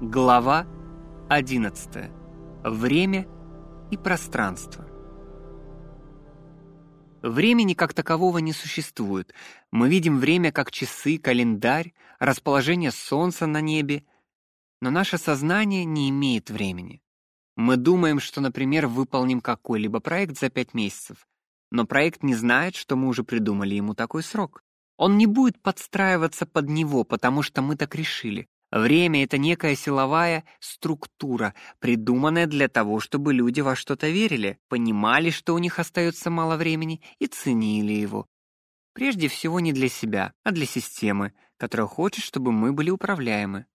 Глава 11. Время и пространство. Времени как такового не существует. Мы видим время как часы, календарь, расположение солнца на небе, но наше сознание не имеет времени. Мы думаем, что, например, выполним какой-либо проект за пять месяцев, но проект не знает, что мы уже придумали ему такой срок. Он не будет подстраиваться под него, потому что мы так решили. Время — это некая силовая структура, придуманная для того, чтобы люди во что-то верили, понимали, что у них остается мало времени, и ценили его. Прежде всего не для себя, а для системы, которая хочет, чтобы мы были управляемы.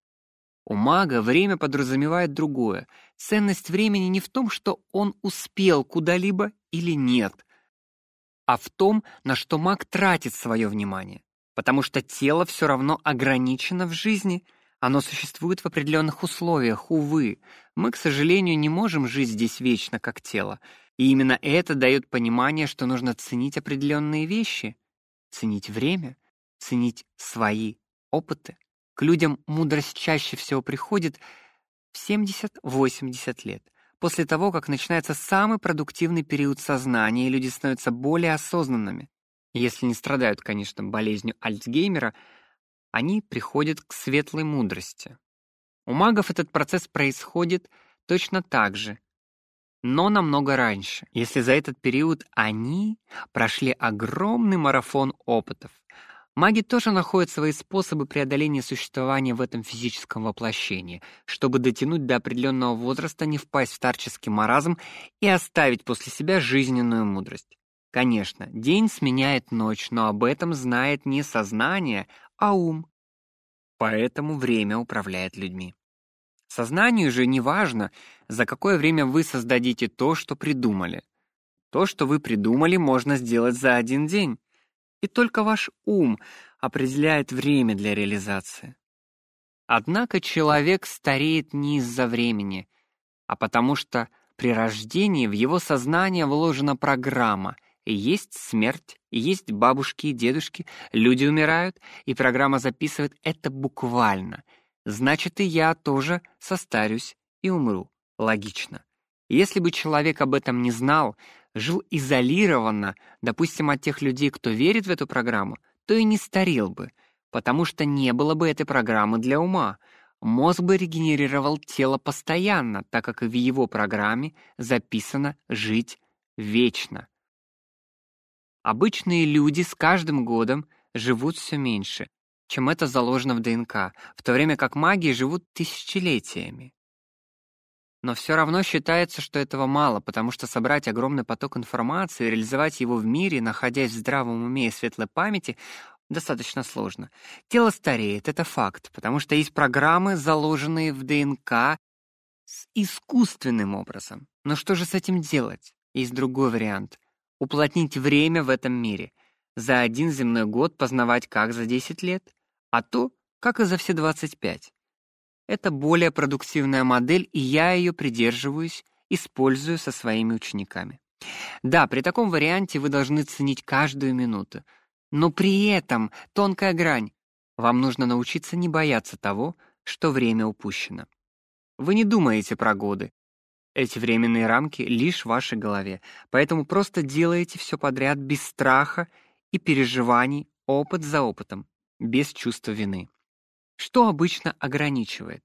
У мага время подразумевает другое. Ценность времени не в том, что он успел куда-либо или нет, а в том, на что маг тратит свое внимание. Потому что тело все равно ограничено в жизни — оно существует в определенных условиях, увы. Мы, к сожалению, не можем жить здесь вечно, как тело. И именно это дает понимание, что нужно ценить определенные вещи, ценить время, ценить свои опыты. К людям мудрость чаще всего приходит в 70-80 лет. После того, как начинается самый продуктивный период сознания, и люди становятся более осознанными. Если не страдают, конечно, болезнью Альцгеймера — они приходят к светлой мудрости. У магов этот процесс происходит точно так же, но намного раньше, если за этот период они прошли огромный марафон опытов. Маги тоже находят свои способы преодоления существования в этом физическом воплощении, чтобы дотянуть до определенного возраста, не впасть в старческий маразм и оставить после себя жизненную мудрость. Конечно, день сменяет ночь, но об этом знает не сознание, а ум. Поэтому время управляет людьми. Сознанию же не важно, за какое время вы создадите то, что придумали. То, что вы придумали, можно сделать за один день. И только ваш ум определяет время для реализации. Однако человек стареет не из-за времени, а потому что при рождении в его сознание вложена программа — есть смерть, есть бабушки и дедушки, люди умирают, и программа записывает это буквально. Значит, и я тоже состарюсь и умру. Логично. Если бы человек об этом не знал, жил изолированно, допустим, от тех людей, кто верит в эту программу, то и не старел бы, потому что не было бы этой программы для ума. Мозг бы регенерировал тело постоянно, так как в его программе записано «жить вечно». Обычные люди с каждым годом живут все меньше, чем это заложено в ДНК, в то время как маги живут тысячелетиями. Но все равно считается, что этого мало, потому что собрать огромный поток информации и реализовать его в мире, находясь в здравом уме и светлой памяти, достаточно сложно. Тело стареет, это факт, потому что есть программы, заложенные в ДНК с искусственным образом. Но что же с этим делать? Есть другой вариант — уплотнить время в этом мире, за один земной год познавать как за 10 лет, а то, как и за все 25. Это более продуктивная модель, и я ее придерживаюсь, использую со своими учениками. Да, при таком варианте вы должны ценить каждую минуту, но при этом тонкая грань. Вам нужно научиться не бояться того, что время упущено. Вы не думаете про годы, эти временные рамки лишь в вашей голове, поэтому просто делайте все подряд без страха и переживаний, опыт за опытом, без чувства вины. Что обычно ограничивает?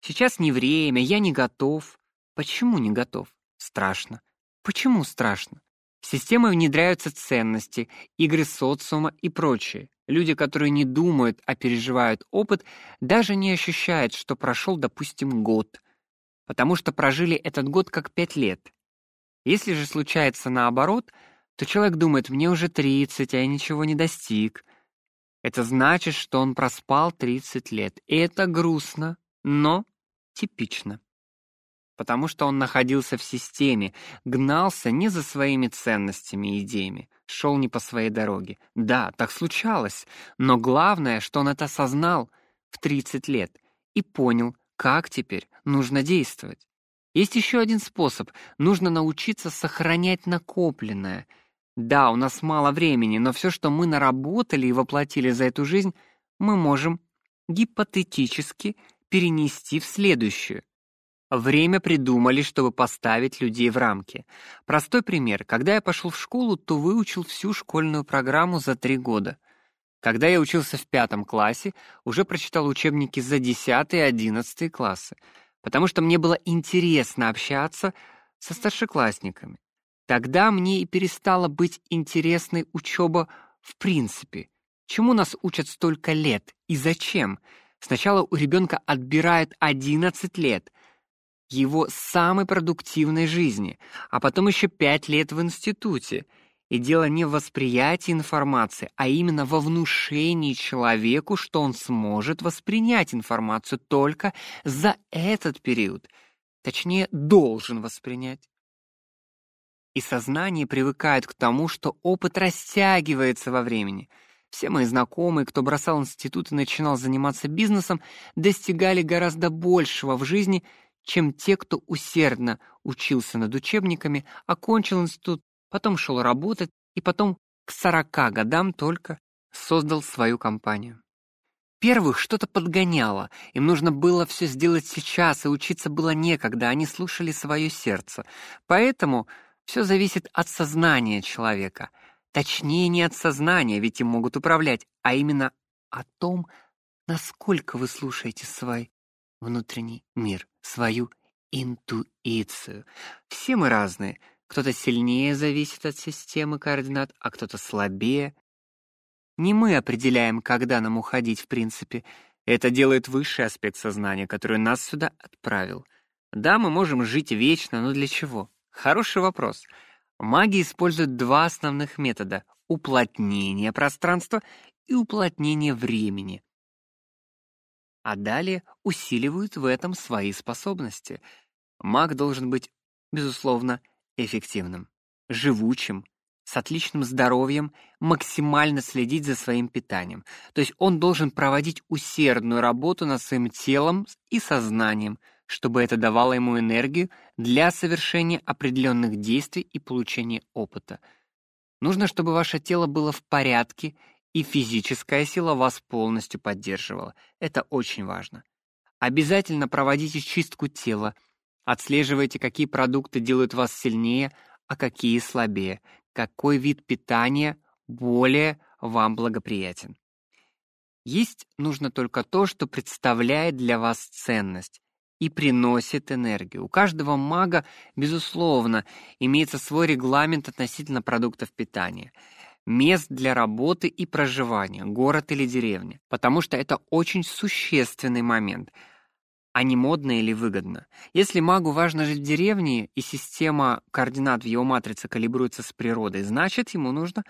Сейчас не время, я не готов. Почему не готов? Страшно. Почему страшно? В системы внедряются ценности, игры социума и прочее. Люди, которые не думают, а переживают опыт, даже не ощущают, что прошел, допустим, год, потому что прожили этот год как пять лет. Если же случается наоборот, то человек думает, мне уже 30, а я ничего не достиг. Это значит, что он проспал 30 лет. И это грустно, но типично. Потому что он находился в системе, гнался не за своими ценностями и идеями, шел не по своей дороге. Да, так случалось, но главное, что он это осознал в 30 лет и понял, как теперь нужно действовать? Есть еще один способ. Нужно научиться сохранять накопленное. Да, у нас мало времени, но все, что мы наработали и воплотили за эту жизнь, мы можем гипотетически перенести в следующую. Время придумали, чтобы поставить людей в рамки. Простой пример. Когда я пошел в школу, то выучил всю школьную программу за три года. Когда я учился в пятом классе, уже прочитал учебники за 10 и 11 классы, потому что мне было интересно общаться со старшеклассниками. Тогда мне и перестала быть интересной учеба в принципе. Чему нас учат столько лет и зачем? Сначала у ребенка отбирают 11 лет, его самой продуктивной жизни, а потом еще 5 лет в институте. И дело не в восприятии информации, а именно во внушении человеку, что он сможет воспринять информацию только за этот период. Точнее, должен воспринять. И сознание привыкает к тому, что опыт растягивается во времени. Все мои знакомые, кто бросал институт и начинал заниматься бизнесом, достигали гораздо большего в жизни, чем те, кто усердно учился над учебниками, окончил институт, потом шел работать и потом к 40 годам только создал свою компанию. Первых что-то подгоняло, им нужно было все сделать сейчас, и учиться было некогда, они слушали свое сердце. Поэтому все зависит от сознания человека. Точнее, не от сознания, ведь им могут управлять, а именно о том, насколько вы слушаете свой внутренний мир, свою интуицию. Все мы разные. Кто-то сильнее зависит от системы координат, а кто-то слабее. Не мы определяем, когда нам уходить, в принципе. Это делает высший аспект сознания, который нас сюда отправил. Да, мы можем жить вечно, но для чего? Хороший вопрос. Маги используют два основных метода: уплотнение пространства и уплотнение времени а далее усиливают в этом свои способности. Маг должен быть, безусловно, эффективным, живучим, с отличным здоровьем, максимально следить за своим питанием. То есть он должен проводить усердную работу над своим телом и сознанием, чтобы это давало ему энергию для совершения определенных действий и получения опыта. Нужно, чтобы ваше тело было в порядке и физическая сила вас полностью поддерживала. Это очень важно. Обязательно проводите чистку тела. Отслеживайте, какие продукты делают вас сильнее, а какие слабее. Какой вид питания более вам благоприятен. Есть нужно только то, что представляет для вас ценность и приносит энергию. У каждого мага, безусловно, имеется свой регламент относительно продуктов питания мест для работы и проживания, город или деревня, потому что это очень существенный момент, а не модно или выгодно. Если магу важно жить в деревне, и система координат в его матрице калибруется с природой, значит, ему нужно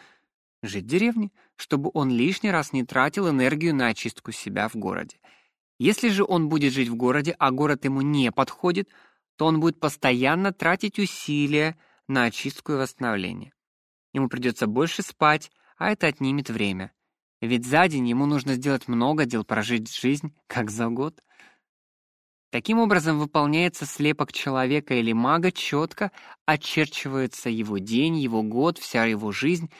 жить в деревне, чтобы он лишний раз не тратил энергию на очистку себя в городе. Если же он будет жить в городе, а город ему не подходит, то он будет постоянно тратить усилия на очистку и восстановление. Ему придется больше спать, а это отнимет время. Ведь за день ему нужно сделать много дел, прожить жизнь как за год. Таким образом выполняется слепок человека или мага четко очерчивается его день, его год, вся его жизнь,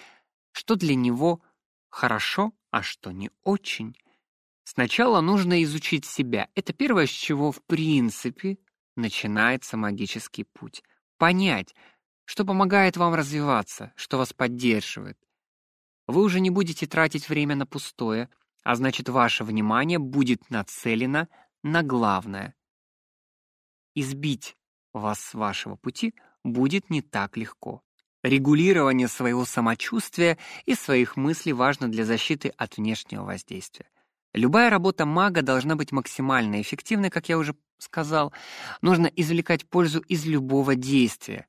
что для него хорошо, а что не очень. Сначала нужно изучить себя. Это первое, с чего в принципе начинается магический путь. Понять, что помогает вам развиваться, что вас поддерживает. Вы уже не будете тратить время на пустое, а значит, ваше внимание будет нацелено на главное. Избить вас с вашего пути будет не так легко. Регулирование своего самочувствия и своих мыслей важно для защиты от внешнего воздействия. Любая работа мага должна быть максимально эффективной, как я уже сказал. Нужно извлекать пользу из любого действия,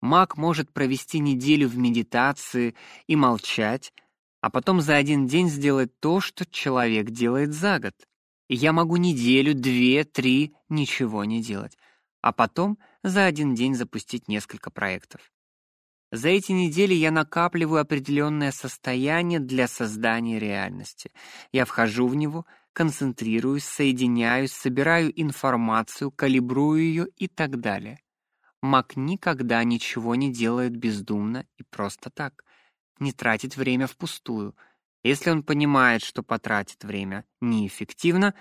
Маг может провести неделю в медитации и молчать, а потом за один день сделать то, что человек делает за год. Я могу неделю, две, три ничего не делать, а потом за один день запустить несколько проектов. За эти недели я накапливаю определенное состояние для создания реальности. Я вхожу в него, концентрируюсь, соединяюсь, собираю информацию, калибрую ее и так далее. Маг никогда ничего не делает бездумно и просто так, не тратит время впустую. Если он понимает, что потратит время неэффективно,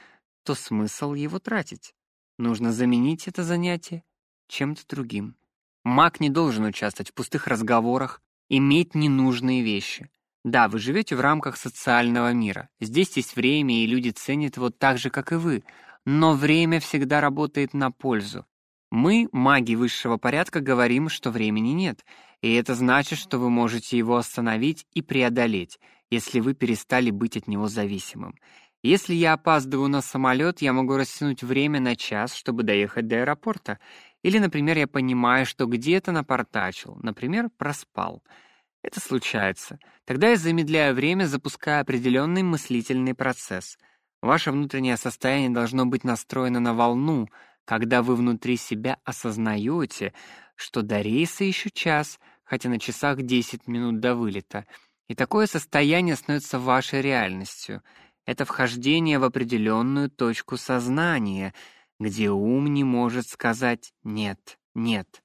то смысл его тратить? Нужно заменить это занятие чем-то другим. Маг не должен участвовать в пустых разговорах, иметь ненужные вещи. Да, вы живете в рамках социального мира. Здесь есть время, и люди ценят его так же, как и вы. Но время всегда работает на пользу. Мы, маги высшего порядка, говорим, что времени нет, и это значит, что вы можете его остановить и преодолеть, если вы перестали быть от него зависимым. Если я опаздываю на самолет, я могу растянуть время на час, чтобы доехать до аэропорта. Или, например, я понимаю, что где-то напортачил, например, проспал. Это случается. Тогда я замедляю время, запуская определенный мыслительный процесс. Ваше внутреннее состояние должно быть настроено на волну, когда вы внутри себя осознаете, что до рейса еще час, хотя на часах 10 минут до вылета. И такое состояние становится вашей реальностью. Это вхождение в определенную точку сознания, где ум не может сказать «нет, нет».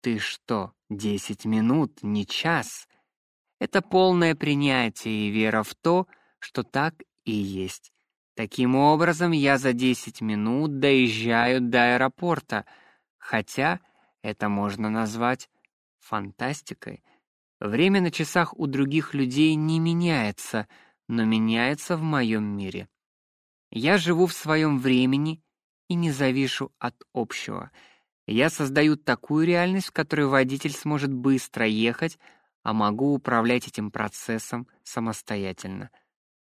Ты что, 10 минут, не час? Это полное принятие и вера в то, что так и есть. Таким образом, я за 10 минут доезжаю до аэропорта, хотя это можно назвать фантастикой. Время на часах у других людей не меняется, но меняется в моем мире. Я живу в своем времени и не завишу от общего. Я создаю такую реальность, в которой водитель сможет быстро ехать, а могу управлять этим процессом самостоятельно.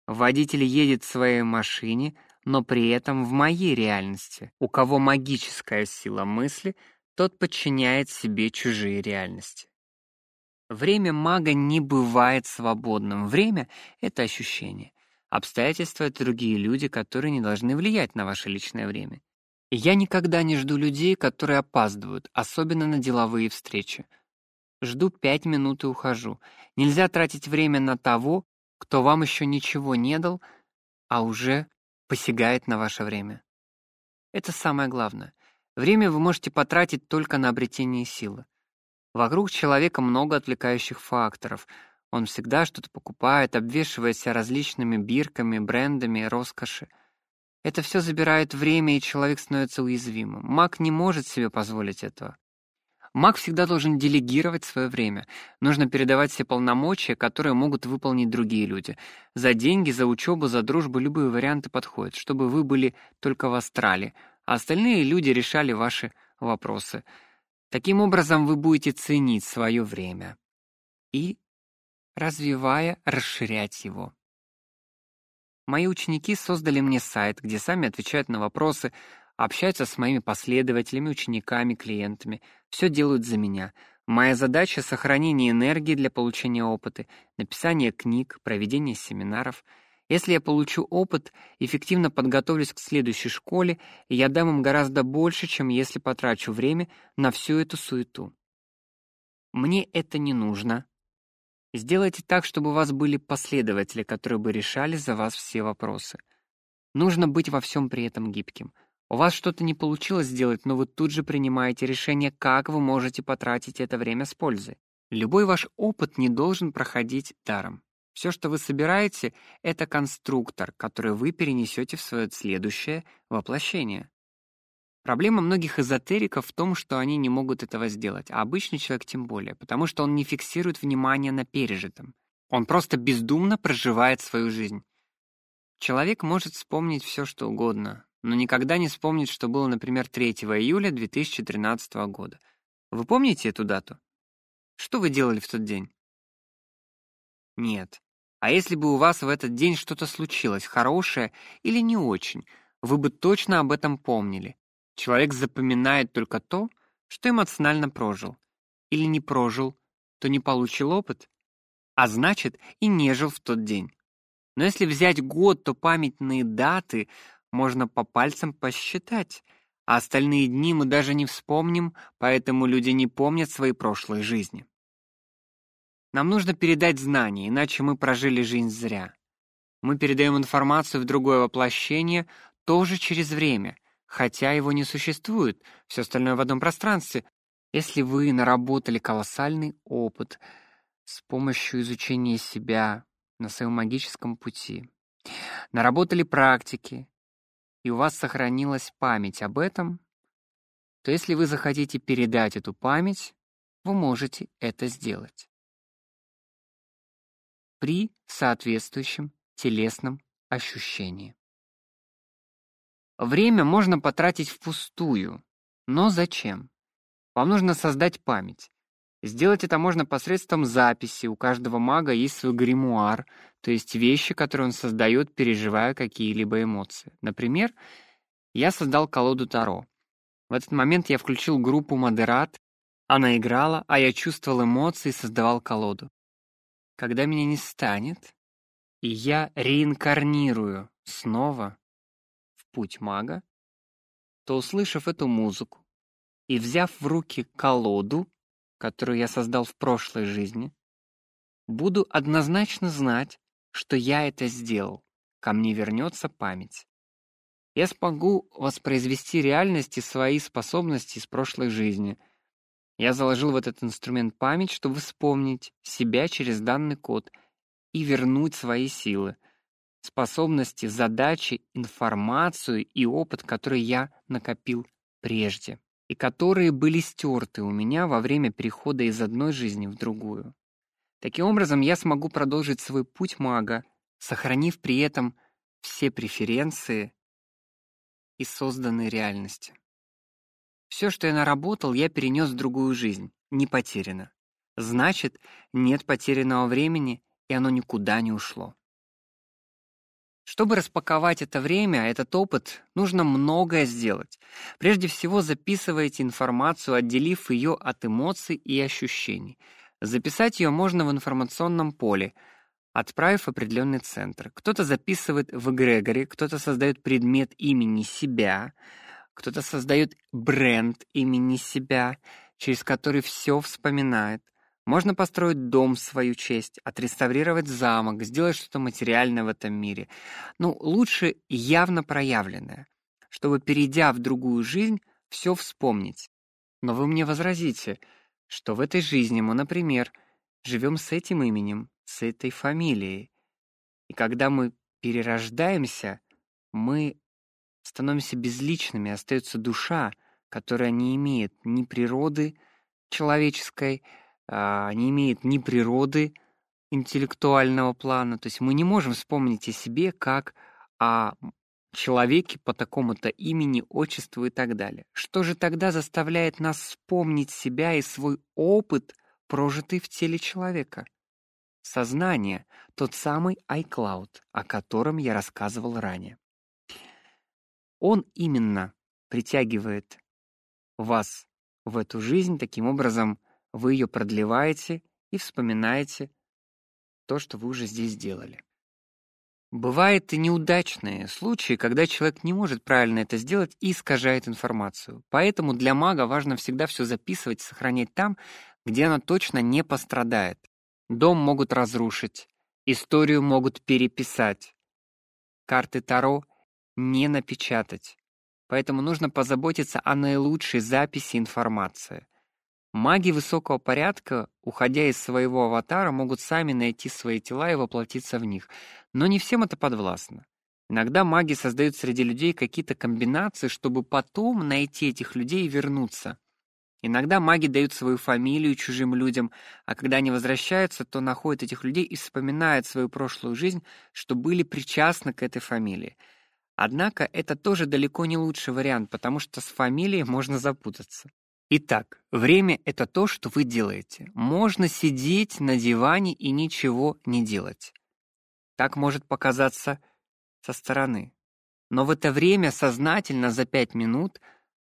Водитель едет в своей машине, но при этом в моей реальности. У кого магическая сила мысли, тот подчиняет себе чужие реальности. Время мага не бывает свободным. Время — это ощущение. Обстоятельства — это другие люди, которые не должны влиять на ваше личное время. Я никогда не жду людей, которые опаздывают, особенно на деловые встречи. Жду пять минут и ухожу. Нельзя тратить время на того, кто вам еще ничего не дал, а уже посягает на ваше время. Это самое главное. Время вы можете потратить только на обретение силы. Вокруг человека много отвлекающих факторов. Он всегда что-то покупает, обвешивая себя различными бирками, брендами, роскоши. Это все забирает время, и человек становится уязвимым. Маг не может себе позволить этого. Маг всегда должен делегировать свое время. Нужно передавать все полномочия, которые могут выполнить другие люди. За деньги, за учебу, за дружбу любые варианты подходят, чтобы вы были только в астрале, а остальные люди решали ваши вопросы. Таким образом вы будете ценить свое время и, развивая, расширять его. Мои ученики создали мне сайт, где сами отвечают на вопросы, общаются с моими последователями, учениками, клиентами. Все делают за меня. Моя задача — сохранение энергии для получения опыта, написание книг, проведение семинаров. Если я получу опыт, эффективно подготовлюсь к следующей школе, и я дам им гораздо больше, чем если потрачу время на всю эту суету. Мне это не нужно. Сделайте так, чтобы у вас были последователи, которые бы решали за вас все вопросы. Нужно быть во всем при этом гибким — у вас что-то не получилось сделать, но вы тут же принимаете решение, как вы можете потратить это время с пользой. Любой ваш опыт не должен проходить даром. Все, что вы собираете, это конструктор, который вы перенесете в свое следующее воплощение. Проблема многих эзотериков в том, что они не могут этого сделать, а обычный человек тем более, потому что он не фиксирует внимание на пережитом. Он просто бездумно проживает свою жизнь. Человек может вспомнить все, что угодно, но никогда не вспомнит, что было, например, 3 июля 2013 года. Вы помните эту дату? Что вы делали в тот день? Нет. А если бы у вас в этот день что-то случилось, хорошее или не очень, вы бы точно об этом помнили. Человек запоминает только то, что эмоционально прожил. Или не прожил, то не получил опыт, а значит и не жил в тот день. Но если взять год, то памятные даты можно по пальцам посчитать, а остальные дни мы даже не вспомним, поэтому люди не помнят свои прошлые жизни. Нам нужно передать знания, иначе мы прожили жизнь зря. Мы передаем информацию в другое воплощение тоже через время, хотя его не существует, все остальное в одном пространстве. Если вы наработали колоссальный опыт с помощью изучения себя на своем магическом пути, наработали практики, и у вас сохранилась память об этом, то если вы захотите передать эту память, вы можете это сделать при соответствующем телесном ощущении. Время можно потратить впустую, но зачем? Вам нужно создать память. Сделать это можно посредством записи. У каждого мага есть свой гримуар, то есть вещи, которые он создает, переживая какие-либо эмоции. Например, я создал колоду Таро. В этот момент я включил группу Модерат, она играла, а я чувствовал эмоции и создавал колоду. Когда меня не станет, и я реинкарнирую снова в путь мага, то, услышав эту музыку и взяв в руки колоду, которую я создал в прошлой жизни, буду однозначно знать, что я это сделал. Ко мне вернется память. Я смогу воспроизвести реальности свои способности из прошлой жизни. Я заложил в этот инструмент память, чтобы вспомнить себя через данный код и вернуть свои силы, способности, задачи, информацию и опыт, который я накопил прежде и которые были стерты у меня во время перехода из одной жизни в другую. Таким образом, я смогу продолжить свой путь мага, сохранив при этом все преференции и созданной реальности. Все, что я наработал, я перенес в другую жизнь, не потеряно. Значит, нет потерянного времени, и оно никуда не ушло. Чтобы распаковать это время, этот опыт, нужно многое сделать. Прежде всего, записывайте информацию, отделив ее от эмоций и ощущений. Записать ее можно в информационном поле, отправив в определенный центр. Кто-то записывает в эгрегоре, кто-то создает предмет имени себя, кто-то создает бренд имени себя, через который все вспоминает. Можно построить дом в свою честь, отреставрировать замок, сделать что-то материальное в этом мире. Ну, лучше явно проявленное, чтобы, перейдя в другую жизнь, все вспомнить. Но вы мне возразите, что в этой жизни мы, например, живем с этим именем, с этой фамилией. И когда мы перерождаемся, мы становимся безличными, остается душа, которая не имеет ни природы человеческой, а, не имеет ни природы интеллектуального плана, то есть мы не можем вспомнить о себе как о человеке по такому-то имени, отчеству и так далее. Что же тогда заставляет нас вспомнить себя и свой опыт, прожитый в теле человека? Сознание, тот самый iCloud, о котором я рассказывал ранее. Он именно притягивает вас в эту жизнь таким образом, вы ее продлеваете и вспоминаете то, что вы уже здесь сделали. Бывают и неудачные случаи, когда человек не может правильно это сделать и искажает информацию. Поэтому для мага важно всегда все записывать, сохранять там, где она точно не пострадает. Дом могут разрушить, историю могут переписать. Карты Таро не напечатать. Поэтому нужно позаботиться о наилучшей записи информации. Маги высокого порядка, уходя из своего аватара, могут сами найти свои тела и воплотиться в них, но не всем это подвластно. Иногда маги создают среди людей какие-то комбинации, чтобы потом найти этих людей и вернуться. Иногда маги дают свою фамилию чужим людям, а когда они возвращаются, то находят этих людей и вспоминают свою прошлую жизнь, что были причастны к этой фамилии. Однако это тоже далеко не лучший вариант, потому что с фамилией можно запутаться. Итак, время — это то, что вы делаете. Можно сидеть на диване и ничего не делать. Так может показаться со стороны. Но в это время сознательно за пять минут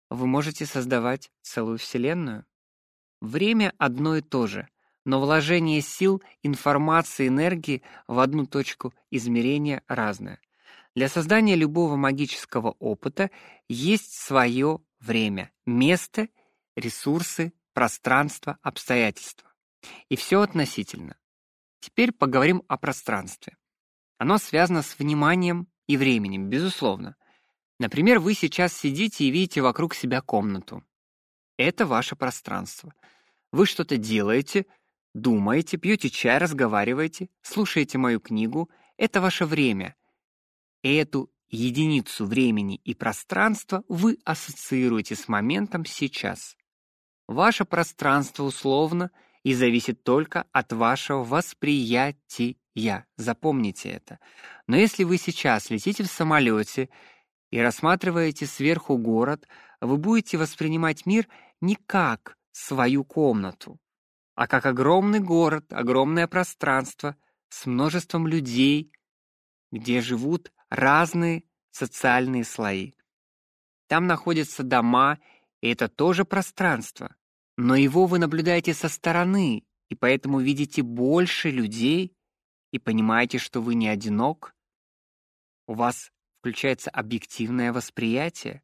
вы можете создавать целую вселенную. Время одно и то же, но вложение сил, информации, энергии в одну точку измерения разное. Для создания любого магического опыта есть свое время, место ресурсы, пространство, обстоятельства. И все относительно. Теперь поговорим о пространстве. Оно связано с вниманием и временем, безусловно. Например, вы сейчас сидите и видите вокруг себя комнату. Это ваше пространство. Вы что-то делаете, думаете, пьете чай, разговариваете, слушаете мою книгу. Это ваше время. Эту единицу времени и пространства вы ассоциируете с моментом сейчас. Ваше пространство условно и зависит только от вашего восприятия. Запомните это. Но если вы сейчас летите в самолете и рассматриваете сверху город, вы будете воспринимать мир не как свою комнату, а как огромный город, огромное пространство с множеством людей, где живут разные социальные слои. Там находятся дома, и это тоже пространство. Но его вы наблюдаете со стороны, и поэтому видите больше людей и понимаете, что вы не одинок. У вас включается объективное восприятие.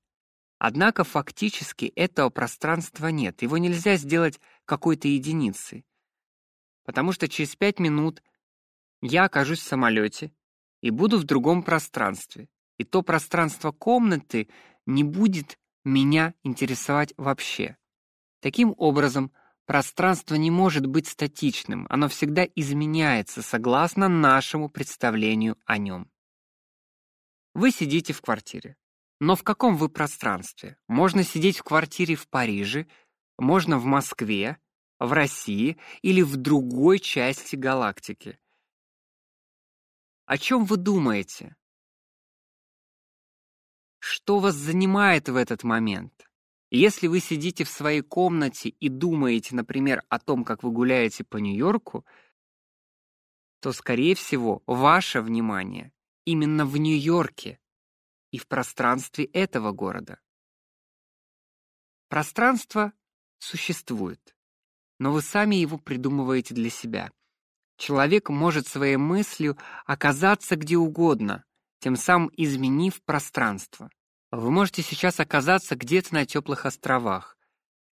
Однако фактически этого пространства нет. Его нельзя сделать какой-то единицей. Потому что через пять минут я окажусь в самолете и буду в другом пространстве. И то пространство комнаты не будет меня интересовать вообще. Таким образом, пространство не может быть статичным, оно всегда изменяется согласно нашему представлению о нем. Вы сидите в квартире. Но в каком вы пространстве? Можно сидеть в квартире в Париже, можно в Москве, в России или в другой части галактики. О чем вы думаете? Что вас занимает в этот момент? Если вы сидите в своей комнате и думаете, например, о том, как вы гуляете по Нью-Йорку, то, скорее всего, ваше внимание именно в Нью-Йорке и в пространстве этого города. Пространство существует, но вы сами его придумываете для себя. Человек может своей мыслью оказаться где угодно, тем самым изменив пространство. Вы можете сейчас оказаться где-то на теплых островах.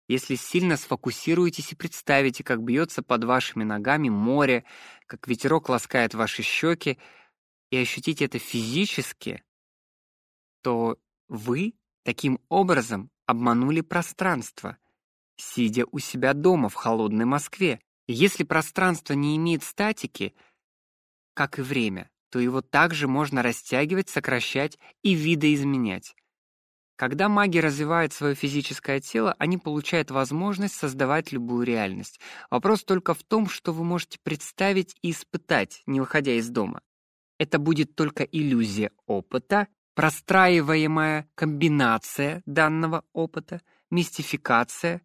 Если сильно сфокусируетесь и представите, как бьется под вашими ногами море, как ветерок ласкает ваши щеки, и ощутите это физически, то вы таким образом обманули пространство, сидя у себя дома в холодной Москве. Если пространство не имеет статики, как и время, то его также можно растягивать, сокращать и видоизменять. Когда маги развивают свое физическое тело, они получают возможность создавать любую реальность. Вопрос только в том, что вы можете представить и испытать, не выходя из дома. Это будет только иллюзия опыта, простраиваемая комбинация данного опыта, мистификация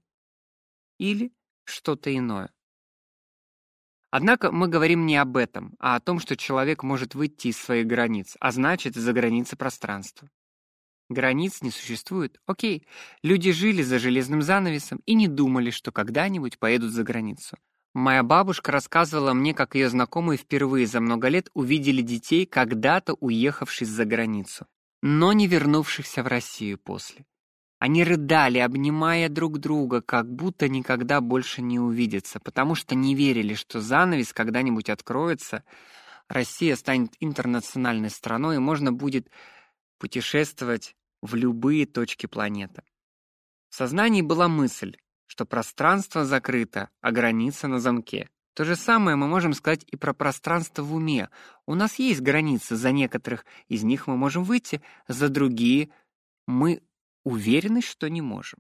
или что-то иное. Однако мы говорим не об этом, а о том, что человек может выйти из своих границ, а значит, за границы пространства. Границ не существует. Окей, люди жили за железным занавесом и не думали, что когда-нибудь поедут за границу. Моя бабушка рассказывала мне, как ее знакомые впервые за много лет увидели детей, когда-то уехавших за границу, но не вернувшихся в Россию после. Они рыдали, обнимая друг друга, как будто никогда больше не увидятся, потому что не верили, что занавес когда-нибудь откроется, Россия станет интернациональной страной, и можно будет путешествовать в любые точки планеты. В сознании была мысль, что пространство закрыто, а граница на замке. То же самое мы можем сказать и про пространство в уме. У нас есть границы, за некоторых из них мы можем выйти, за другие мы Уверены, что не можем.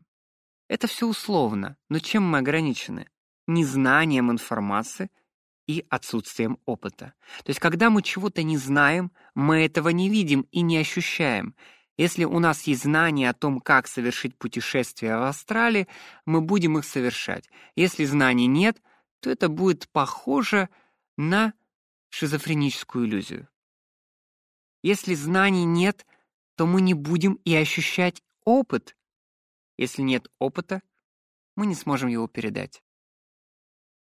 Это все условно, но чем мы ограничены? Незнанием информации и отсутствием опыта. То есть, когда мы чего-то не знаем, мы этого не видим и не ощущаем. Если у нас есть знания о том, как совершить путешествие в Австралии, мы будем их совершать. Если знаний нет, то это будет похоже на шизофреническую иллюзию. Если знаний нет, то мы не будем и ощущать опыт. Если нет опыта, мы не сможем его передать.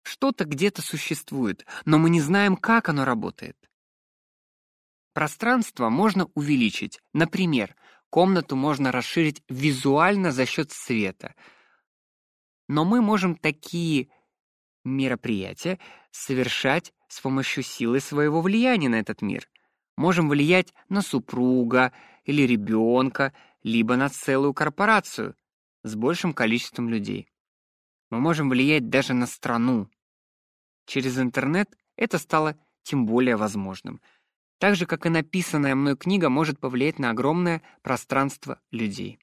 Что-то где-то существует, но мы не знаем, как оно работает. Пространство можно увеличить. Например, комнату можно расширить визуально за счет света. Но мы можем такие мероприятия совершать с помощью силы своего влияния на этот мир. Можем влиять на супруга или ребенка, либо на целую корпорацию с большим количеством людей. Мы можем влиять даже на страну. Через интернет это стало тем более возможным. так же как и написанная мной книга может повлиять на огромное пространство людей.